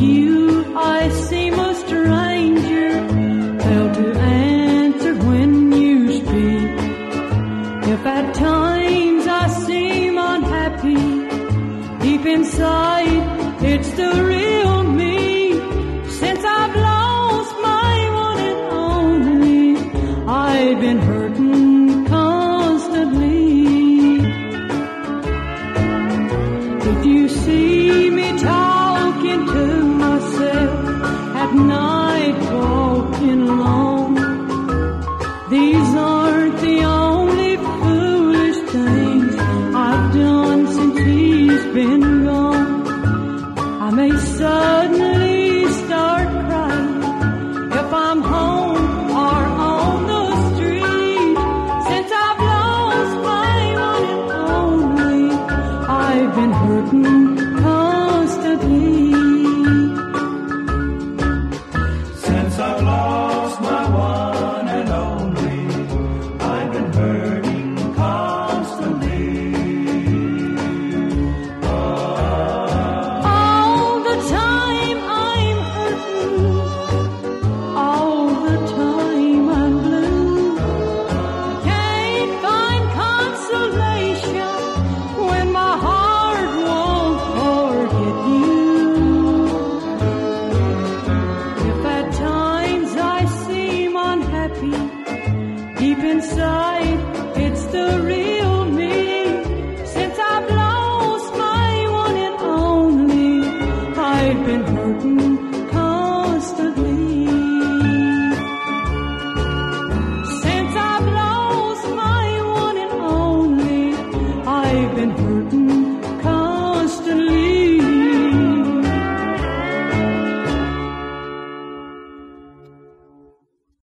you I seem a stranger, fail to answer when you speak. If at times I seem unhappy, deep inside it's the real me. Since I've lost my one and only, I've been hurt. Been hurting inside it's the real me.